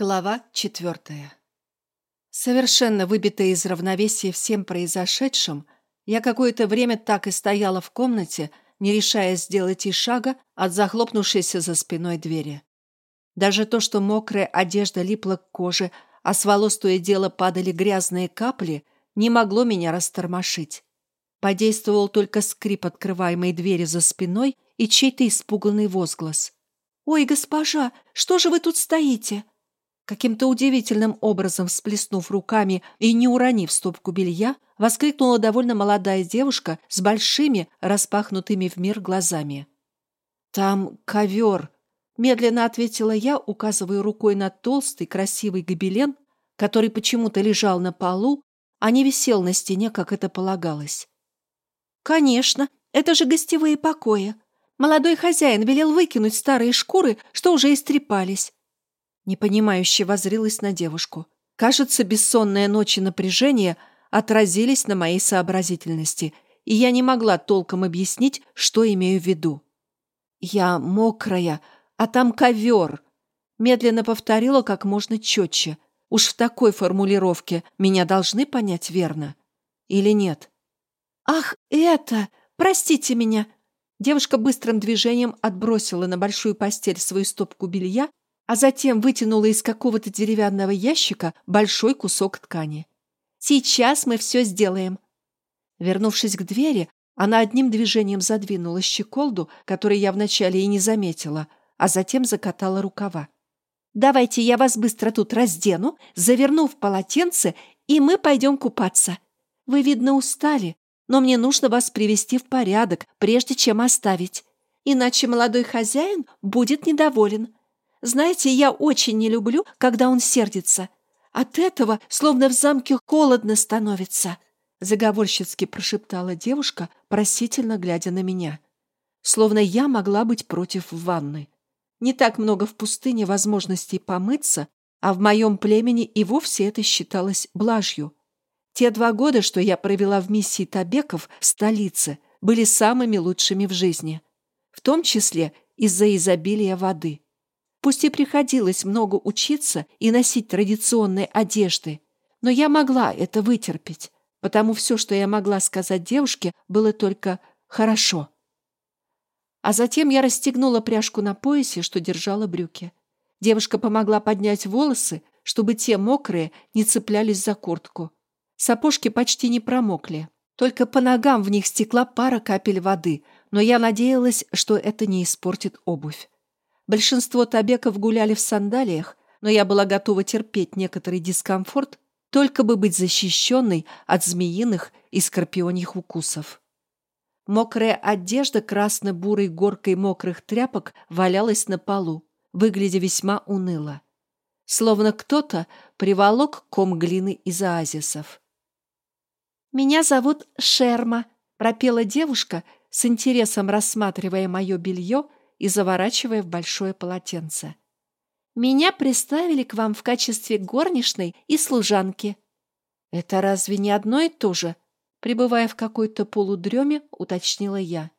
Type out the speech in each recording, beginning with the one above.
Глава четвертая. Совершенно выбитая из равновесия всем произошедшим, я какое-то время так и стояла в комнате, не решая сделать и шага от захлопнувшейся за спиной двери. Даже то, что мокрая одежда липла к коже, а с волос то и дело падали грязные капли, не могло меня растормошить. Подействовал только скрип открываемой двери за спиной и чей-то испуганный возглас. «Ой, госпожа, что же вы тут стоите?» Каким-то удивительным образом всплеснув руками и не уронив стопку белья, воскликнула довольно молодая девушка с большими, распахнутыми в мир глазами. «Там ковер», — медленно ответила я, указывая рукой на толстый красивый гобелен, который почему-то лежал на полу, а не висел на стене, как это полагалось. «Конечно, это же гостевые покои. Молодой хозяин велел выкинуть старые шкуры, что уже истрепались. Непонимающе возрилась на девушку. Кажется, бессонные ночи напряжения отразились на моей сообразительности, и я не могла толком объяснить, что имею в виду. «Я мокрая, а там ковер», — медленно повторила как можно четче. Уж в такой формулировке меня должны понять верно. Или нет? «Ах, это! Простите меня!» Девушка быстрым движением отбросила на большую постель свою стопку белья а затем вытянула из какого-то деревянного ящика большой кусок ткани. «Сейчас мы все сделаем». Вернувшись к двери, она одним движением задвинула щеколду, которую я вначале и не заметила, а затем закатала рукава. «Давайте я вас быстро тут раздену, заверну в полотенце, и мы пойдем купаться. Вы, видно, устали, но мне нужно вас привести в порядок, прежде чем оставить. Иначе молодой хозяин будет недоволен. Знаете, я очень не люблю, когда он сердится. От этого словно в замке холодно становится», — заговорщицки прошептала девушка, просительно глядя на меня. Словно я могла быть против ванны. Не так много в пустыне возможностей помыться, а в моем племени и вовсе это считалось блажью. Те два года, что я провела в миссии Табеков в столице, были самыми лучшими в жизни, в том числе из-за изобилия воды. Пусть и приходилось много учиться и носить традиционные одежды, но я могла это вытерпеть, потому все, что я могла сказать девушке, было только «хорошо». А затем я расстегнула пряжку на поясе, что держала брюки. Девушка помогла поднять волосы, чтобы те мокрые не цеплялись за куртку. Сапожки почти не промокли. Только по ногам в них стекла пара капель воды, но я надеялась, что это не испортит обувь. Большинство табеков гуляли в сандалиях, но я была готова терпеть некоторый дискомфорт, только бы быть защищенной от змеиных и скорпионьих укусов. Мокрая одежда красно-бурой горкой мокрых тряпок валялась на полу, выглядя весьма уныло. Словно кто-то приволок ком глины из оазисов. «Меня зовут Шерма», — пропела девушка, с интересом рассматривая мое белье и заворачивая в большое полотенце. «Меня приставили к вам в качестве горничной и служанки». «Это разве не одно и то же?» Пребывая в какой-то полудреме, уточнила я.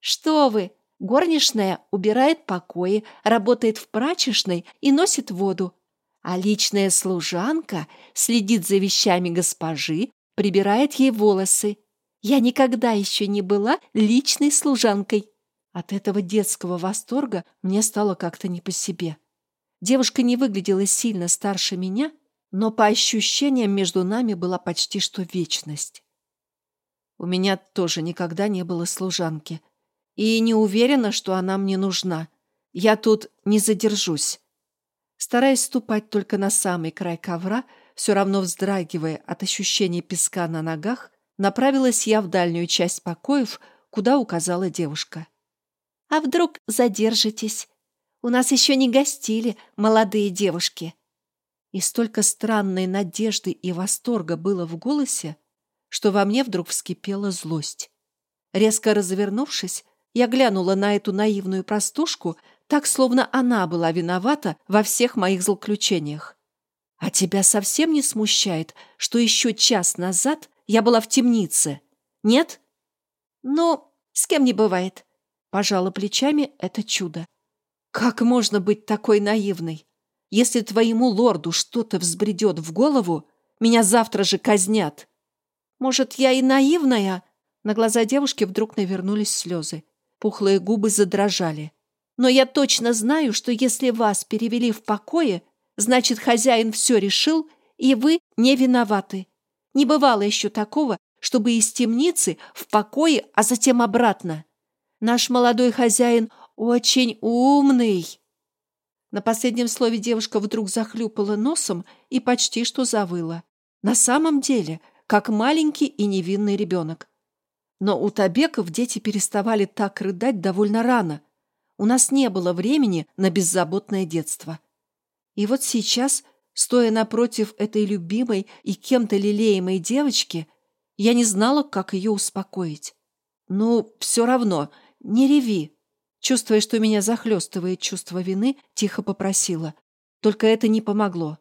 «Что вы! Горничная убирает покои, работает в прачечной и носит воду. А личная служанка следит за вещами госпожи, прибирает ей волосы. Я никогда еще не была личной служанкой. От этого детского восторга мне стало как-то не по себе. Девушка не выглядела сильно старше меня, но по ощущениям между нами была почти что вечность. У меня тоже никогда не было служанки. И не уверена, что она мне нужна. Я тут не задержусь. Стараясь ступать только на самый край ковра, все равно вздрагивая от ощущения песка на ногах, направилась я в дальнюю часть покоев, куда указала девушка. А вдруг задержитесь? У нас еще не гостили молодые девушки». И столько странной надежды и восторга было в голосе, что во мне вдруг вскипела злость. Резко развернувшись, я глянула на эту наивную простушку, так, словно она была виновата во всех моих злоключениях. «А тебя совсем не смущает, что еще час назад я была в темнице? Нет?» «Ну, с кем не бывает. Пожала плечами это чудо. Как можно быть такой наивной? Если твоему лорду что-то взбредет в голову, меня завтра же казнят. Может, я и наивная?» На глаза девушки вдруг навернулись слезы. Пухлые губы задрожали. «Но я точно знаю, что если вас перевели в покое, значит, хозяин все решил, и вы не виноваты. Не бывало еще такого, чтобы из темницы в покое, а затем обратно. Наш молодой хозяин очень умный». На последнем слове девушка вдруг захлюпала носом и почти что завыла. На самом деле – как маленький и невинный ребенок. Но у Табеков дети переставали так рыдать довольно рано. У нас не было времени на беззаботное детство. И вот сейчас, стоя напротив этой любимой и кем-то лелеемой девочки, я не знала, как ее успокоить. «Ну, все равно, не реви!» Чувствуя, что меня захлестывает чувство вины, тихо попросила. Только это не помогло.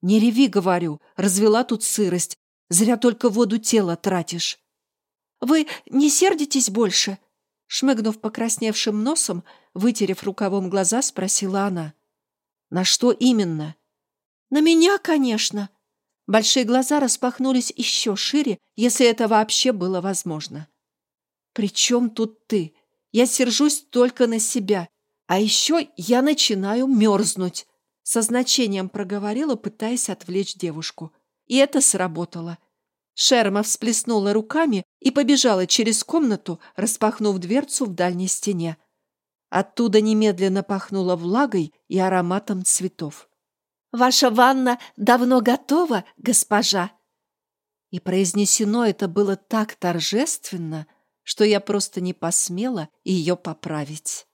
«Не реви, — говорю, — развела тут сырость, Зря только воду тела тратишь. Вы не сердитесь больше? Шмыгнув покрасневшим носом, вытерев рукавом глаза, спросила она. На что именно? На меня, конечно. Большие глаза распахнулись еще шире, если это вообще было возможно. «При чем тут ты? Я сержусь только на себя. А еще я начинаю мерзнуть», — со значением проговорила, пытаясь отвлечь девушку. И это сработало. Шерма всплеснула руками и побежала через комнату, распахнув дверцу в дальней стене. Оттуда немедленно пахнуло влагой и ароматом цветов. «Ваша ванна давно готова, госпожа!» И произнесено это было так торжественно, что я просто не посмела ее поправить.